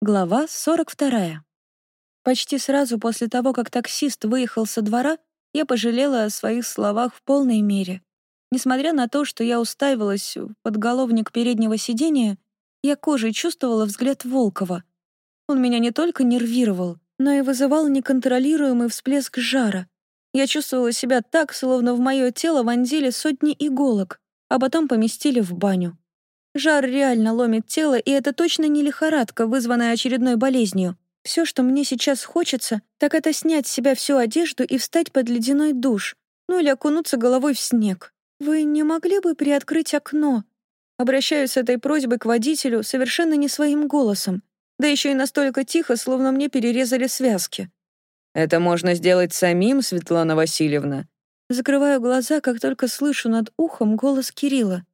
Глава 42. Почти сразу после того, как таксист выехал со двора, я пожалела о своих словах в полной мере. Несмотря на то, что я уставилась в подголовник переднего сидения, я кожей чувствовала взгляд Волкова. Он меня не только нервировал, но и вызывал неконтролируемый всплеск жара. Я чувствовала себя так, словно в мое тело вонзили сотни иголок, а потом поместили в баню. Жар реально ломит тело, и это точно не лихорадка, вызванная очередной болезнью. Все, что мне сейчас хочется, так это снять с себя всю одежду и встать под ледяной душ, ну или окунуться головой в снег. Вы не могли бы приоткрыть окно? Обращаюсь с этой просьбой к водителю совершенно не своим голосом, да еще и настолько тихо, словно мне перерезали связки. «Это можно сделать самим, Светлана Васильевна». Закрываю глаза, как только слышу над ухом голос Кирилла.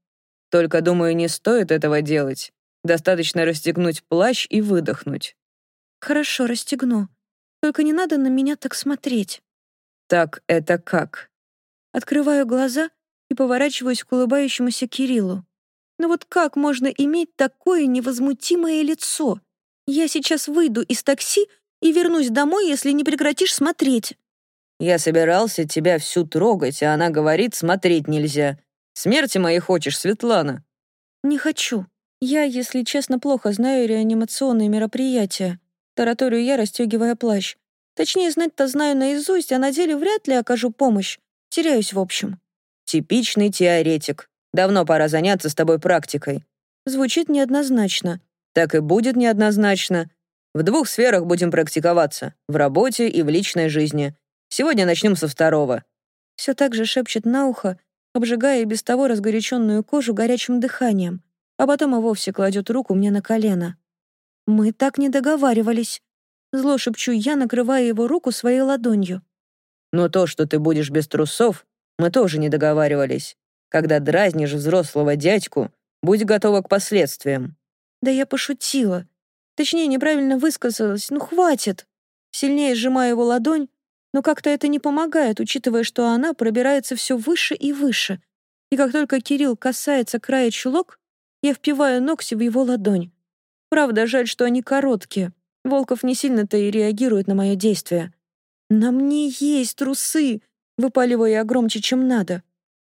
Только, думаю, не стоит этого делать. Достаточно расстегнуть плащ и выдохнуть. Хорошо, расстегну. Только не надо на меня так смотреть. Так это как? Открываю глаза и поворачиваюсь к улыбающемуся Кириллу. Ну вот как можно иметь такое невозмутимое лицо? Я сейчас выйду из такси и вернусь домой, если не прекратишь смотреть. Я собирался тебя всю трогать, а она говорит, смотреть нельзя. Смерти моей хочешь, Светлана?» «Не хочу. Я, если честно, плохо знаю реанимационные мероприятия. Тараторию я, расстегивая плащ. Точнее, знать-то знаю наизусть, а на деле вряд ли окажу помощь. Теряюсь в общем». «Типичный теоретик. Давно пора заняться с тобой практикой». Звучит неоднозначно. «Так и будет неоднозначно. В двух сферах будем практиковаться. В работе и в личной жизни. Сегодня начнем со второго». Все так же шепчет на ухо, обжигая и без того разгоряченную кожу горячим дыханием, а потом и вовсе кладет руку мне на колено. «Мы так не договаривались». Зло шепчу я, накрывая его руку своей ладонью. «Но то, что ты будешь без трусов, мы тоже не договаривались. Когда дразнишь взрослого дядьку, будь готова к последствиям». «Да я пошутила. Точнее, неправильно высказалась. Ну, хватит!» Сильнее сжимая его ладонь, но как-то это не помогает, учитывая, что она пробирается все выше и выше. И как только Кирилл касается края чулок, я впиваю ногти в его ладонь. Правда, жаль, что они короткие. Волков не сильно-то и реагирует на мое действие. «На мне есть трусы!» — выпаливаю я громче, чем надо.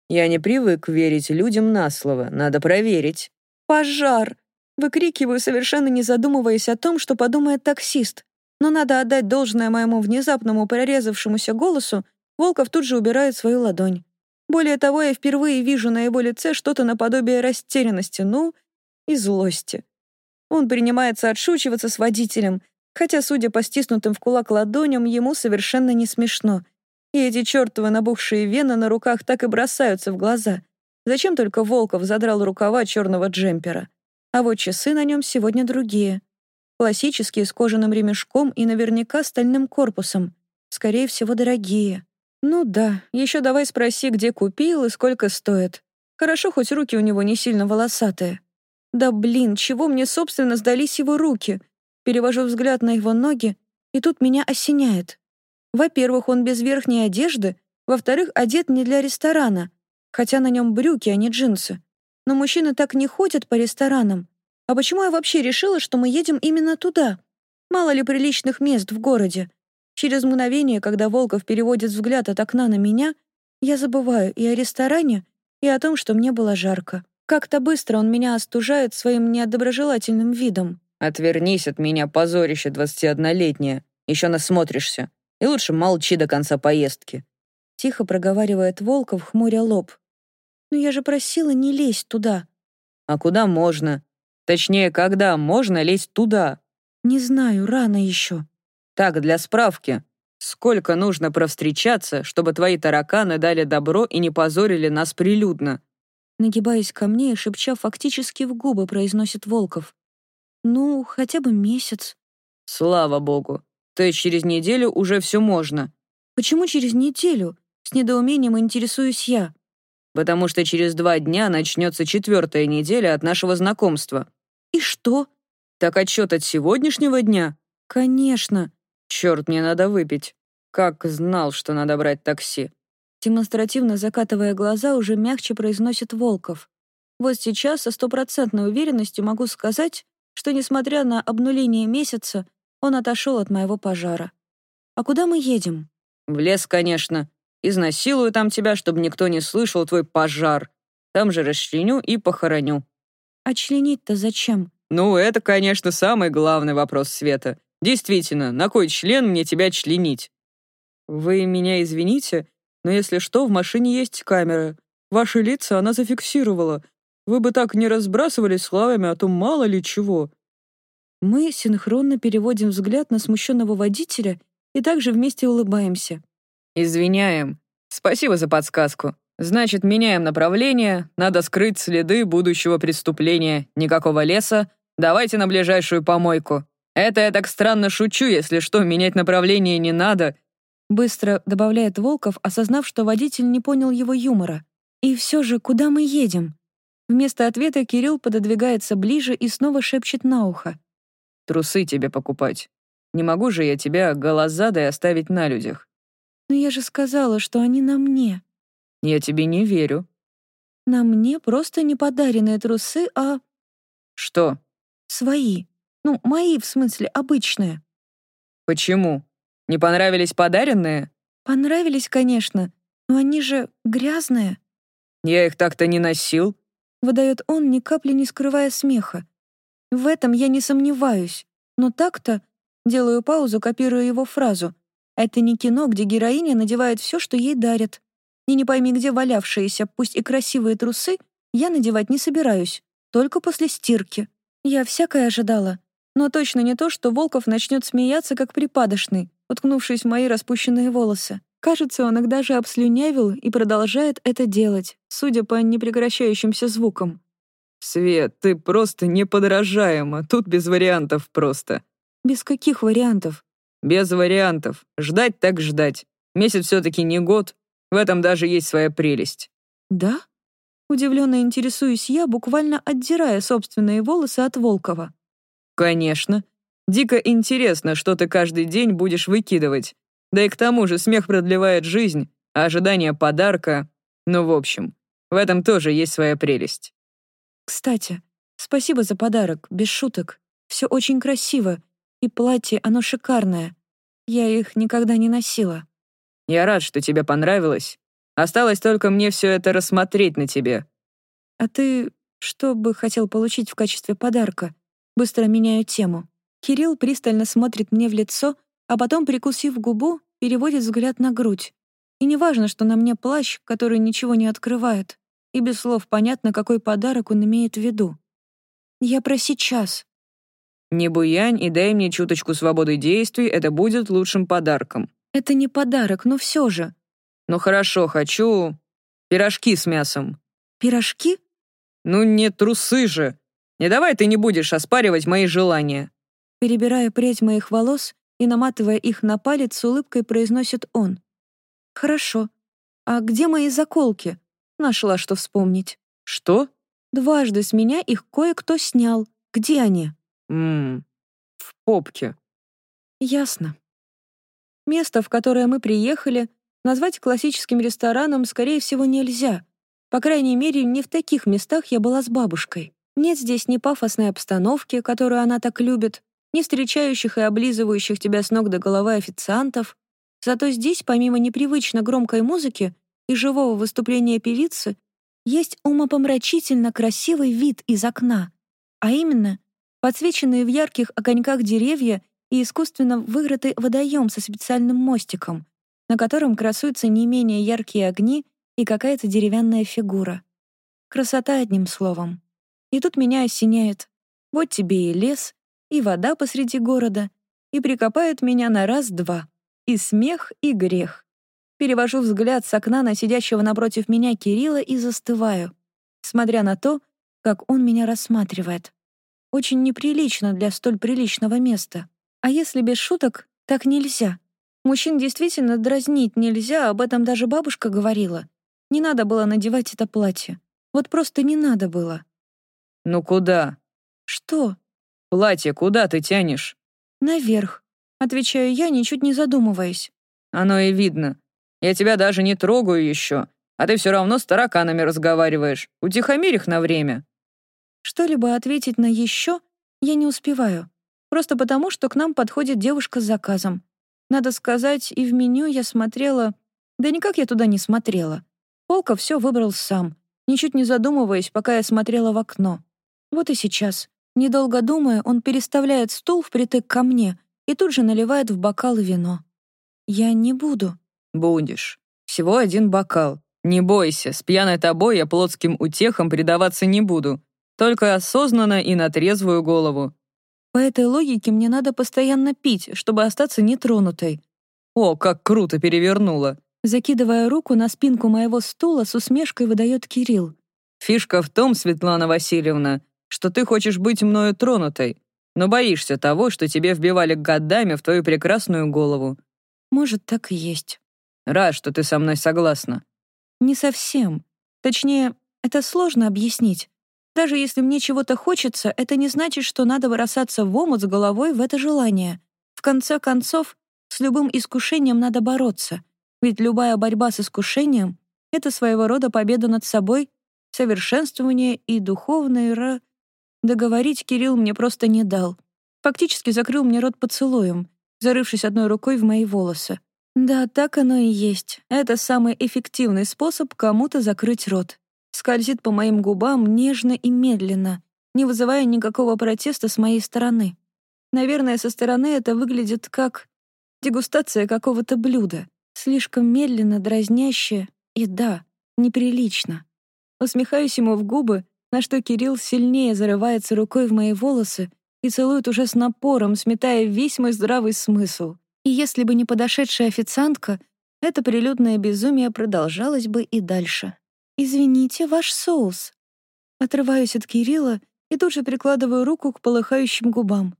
«Я не привык верить людям на слово. Надо проверить». «Пожар!» — выкрикиваю, совершенно не задумываясь о том, что подумает таксист. Но надо отдать должное моему внезапному прорезавшемуся голосу, Волков тут же убирает свою ладонь. Более того, я впервые вижу на его лице что-то наподобие растерянности, ну, и злости. Он принимается отшучиваться с водителем, хотя, судя по стиснутым в кулак ладоням, ему совершенно не смешно. И эти чертовы набухшие вены на руках так и бросаются в глаза. Зачем только Волков задрал рукава черного джемпера? А вот часы на нем сегодня другие. Классические, с кожаным ремешком и наверняка стальным корпусом. Скорее всего, дорогие. Ну да, еще давай спроси, где купил и сколько стоит. Хорошо, хоть руки у него не сильно волосатые. Да блин, чего мне, собственно, сдались его руки? Перевожу взгляд на его ноги, и тут меня осеняет. Во-первых, он без верхней одежды, во-вторых, одет не для ресторана, хотя на нем брюки, а не джинсы. Но мужчины так не ходят по ресторанам. А почему я вообще решила, что мы едем именно туда? Мало ли приличных мест в городе. Через мгновение, когда Волков переводит взгляд от окна на меня, я забываю и о ресторане, и о том, что мне было жарко. Как-то быстро он меня остужает своим неодоброжелательным видом. «Отвернись от меня, позорище двадцатиоднолетнее. Еще насмотришься. И лучше молчи до конца поездки». Тихо проговаривает Волков, хмуря лоб. «Но я же просила не лезть туда». «А куда можно? Точнее, когда можно лезть туда? Не знаю, рано еще. Так, для справки. Сколько нужно провстречаться, чтобы твои тараканы дали добро и не позорили нас прилюдно? Нагибаясь ко мне и шепча фактически в губы, произносит Волков. Ну, хотя бы месяц. Слава богу. То есть через неделю уже все можно. Почему через неделю? С недоумением интересуюсь я. Потому что через два дня начнется четвертая неделя от нашего знакомства. «И что?» «Так отчет от сегодняшнего дня?» «Конечно». «Черт, мне надо выпить. Как знал, что надо брать такси». Демонстративно закатывая глаза, уже мягче произносит Волков. «Вот сейчас со стопроцентной уверенностью могу сказать, что, несмотря на обнуление месяца, он отошел от моего пожара. «А куда мы едем?» «В лес, конечно. Изнасилую там тебя, чтобы никто не слышал твой пожар. Там же расчленю и похороню». «А членить-то зачем?» «Ну, это, конечно, самый главный вопрос Света. Действительно, на кой член мне тебя членить?» «Вы меня извините, но если что, в машине есть камера. Ваши лица она зафиксировала. Вы бы так не разбрасывались словами, а то мало ли чего». Мы синхронно переводим взгляд на смущенного водителя и также вместе улыбаемся. «Извиняем. Спасибо за подсказку. Значит, меняем направление, надо скрыть следы будущего преступления. Никакого леса. Давайте на ближайшую помойку. Это я так странно шучу, если что, менять направление не надо». Быстро добавляет Волков, осознав, что водитель не понял его юмора. «И все же, куда мы едем?» Вместо ответа Кирилл пододвигается ближе и снова шепчет на ухо. «Трусы тебе покупать. Не могу же я тебя голозадой оставить на людях». «Но я же сказала, что они на мне». «Я тебе не верю». «На мне просто не подаренные трусы, а...» «Что?» «Свои. Ну, мои, в смысле, обычные». «Почему? Не понравились подаренные?» «Понравились, конечно, но они же грязные». «Я их так-то не носил», — выдает он, ни капли не скрывая смеха. «В этом я не сомневаюсь, но так-то...» Делаю паузу, копирую его фразу. «Это не кино, где героиня надевает все, что ей дарят. И не пойми, где валявшиеся, пусть и красивые трусы, я надевать не собираюсь, только после стирки. Я всякое ожидала, но точно не то, что Волков начнет смеяться, как припадочный, уткнувшись в мои распущенные волосы. Кажется, он их даже обслюнявил и продолжает это делать, судя по непрекращающимся звукам. «Свет, ты просто неподражаема, тут без вариантов просто». «Без каких вариантов?» «Без вариантов. Ждать так ждать. Месяц все таки не год. В этом даже есть своя прелесть». «Да?» Удивленно интересуюсь я, буквально отдирая собственные волосы от Волкова. «Конечно. Дико интересно, что ты каждый день будешь выкидывать. Да и к тому же смех продлевает жизнь, а ожидание подарка... Ну, в общем, в этом тоже есть своя прелесть. Кстати, спасибо за подарок, без шуток. Все очень красиво, и платье, оно шикарное. Я их никогда не носила. Я рад, что тебе понравилось. Осталось только мне все это рассмотреть на тебе. А ты что бы хотел получить в качестве подарка? Быстро меняю тему. Кирилл пристально смотрит мне в лицо, а потом, прикусив губу, переводит взгляд на грудь. И неважно, что на мне плащ, который ничего не открывает, и без слов понятно, какой подарок он имеет в виду. Я про сейчас. Не буянь и дай мне чуточку свободы действий, это будет лучшим подарком. Это не подарок, но все же. Ну хорошо, хочу пирожки с мясом. Пирожки? Ну не трусы же. Не давай ты не будешь оспаривать мои желания. Перебирая прядь моих волос, и, наматывая их на палец, с улыбкой произносит он. «Хорошо. А где мои заколки?» Нашла, что вспомнить. «Что?» «Дважды с меня их кое-кто снял. Где они?» «Ммм, в попке». «Ясно». Место, в которое мы приехали, назвать классическим рестораном, скорее всего, нельзя. По крайней мере, не в таких местах я была с бабушкой. Нет здесь ни пафосной обстановки, которую она так любит, ни встречающих и облизывающих тебя с ног до головы официантов. Зато здесь, помимо непривычно громкой музыки и живого выступления певицы, есть умопомрачительно красивый вид из окна, а именно подсвеченные в ярких огоньках деревья и искусственно выгратый водоем со специальным мостиком, на котором красуются не менее яркие огни и какая-то деревянная фигура. Красота одним словом. И тут меня осеняет. Вот тебе и лес, и вода посреди города, и прикопают меня на раз-два. И смех, и грех. Перевожу взгляд с окна на сидящего напротив меня Кирилла и застываю, смотря на то, как он меня рассматривает. Очень неприлично для столь приличного места. А если без шуток, так нельзя. Мужчин действительно дразнить нельзя, об этом даже бабушка говорила. Не надо было надевать это платье. Вот просто не надо было. «Ну куда?» «Что?» «Платье куда ты тянешь?» «Наверх», — отвечаю я, ничуть не задумываясь. «Оно и видно. Я тебя даже не трогаю еще, а ты все равно с тараканами разговариваешь. Утихомирь их на время». Что-либо ответить на «еще» Я не успеваю. Просто потому, что к нам подходит девушка с заказом. Надо сказать, и в меню я смотрела... Да никак я туда не смотрела. Полка все выбрал сам, ничуть не задумываясь, пока я смотрела в окно. Вот и сейчас. Недолго думая, он переставляет стул впритык ко мне и тут же наливает в бокал вино. Я не буду. Будешь. Всего один бокал. Не бойся, с пьяной тобой я плотским утехам предаваться не буду. Только осознанно и на трезвую голову. По этой логике мне надо постоянно пить, чтобы остаться нетронутой. О, как круто перевернула. Закидывая руку на спинку моего стула, с усмешкой выдает Кирилл. Фишка в том, Светлана Васильевна, что ты хочешь быть мною тронутой, но боишься того, что тебе вбивали годами в твою прекрасную голову. Может, так и есть. Рад, что ты со мной согласна. Не совсем. Точнее, это сложно объяснить. Даже если мне чего-то хочется, это не значит, что надо бросаться в омут с головой в это желание. В конце концов, с любым искушением надо бороться. Ведь любая борьба с искушением — это своего рода победа над собой, совершенствование и духовное ра... Договорить Кирилл мне просто не дал. Фактически закрыл мне рот поцелуем, зарывшись одной рукой в мои волосы. Да, так оно и есть. Это самый эффективный способ кому-то закрыть рот. Скользит по моим губам нежно и медленно, не вызывая никакого протеста с моей стороны. Наверное, со стороны это выглядит как дегустация какого-то блюда. Слишком медленно, дразняще и, да, неприлично. Усмехаюсь ему в губы, на что Кирилл сильнее зарывается рукой в мои волосы и целует уже с напором, сметая весь мой здравый смысл. И если бы не подошедшая официантка, это прилюдное безумие продолжалось бы и дальше. «Извините, ваш соус». Отрываюсь от Кирилла и тут же прикладываю руку к полыхающим губам.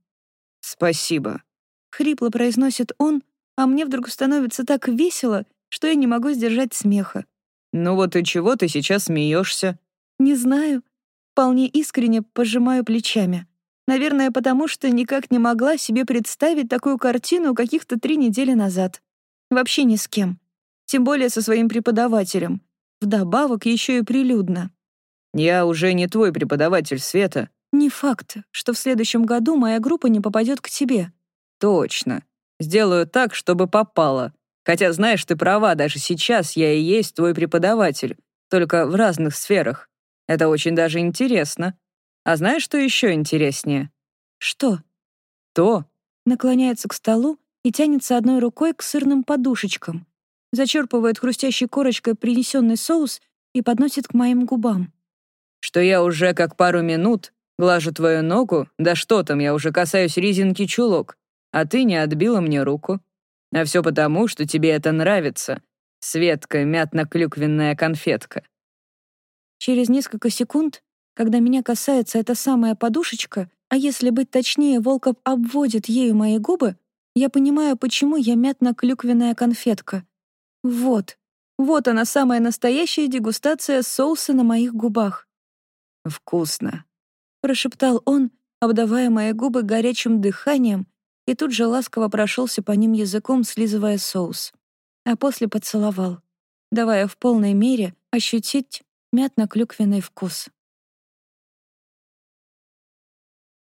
«Спасибо», — хрипло произносит он, а мне вдруг становится так весело, что я не могу сдержать смеха. «Ну вот и чего ты сейчас смеешься?» «Не знаю. Вполне искренне пожимаю плечами. Наверное, потому что никак не могла себе представить такую картину каких-то три недели назад. Вообще ни с кем. Тем более со своим преподавателем. Вдобавок еще и прилюдно. «Я уже не твой преподаватель, Света». «Не факт, что в следующем году моя группа не попадет к тебе». «Точно. Сделаю так, чтобы попало. Хотя, знаешь, ты права, даже сейчас я и есть твой преподаватель, только в разных сферах. Это очень даже интересно. А знаешь, что еще интереснее? Что? То. Наклоняется к столу и тянется одной рукой к сырным подушечкам. Зачерпывает хрустящей корочкой принесенный соус и подносит к моим губам. Что я уже как пару минут глажу твою ногу, да что там, я уже касаюсь резинки чулок а ты не отбила мне руку. А все потому, что тебе это нравится. Светка, мятно-клюквенная конфетка. Через несколько секунд, когда меня касается эта самая подушечка, а если быть точнее, Волков обводит ею мои губы, я понимаю, почему я мятно-клюквенная конфетка. Вот, вот она самая настоящая дегустация соуса на моих губах. «Вкусно», — прошептал он, обдавая мои губы горячим дыханием и тут же ласково прошелся по ним языком, слизывая соус. А после поцеловал, давая в полной мере ощутить мятно-клюквенный вкус.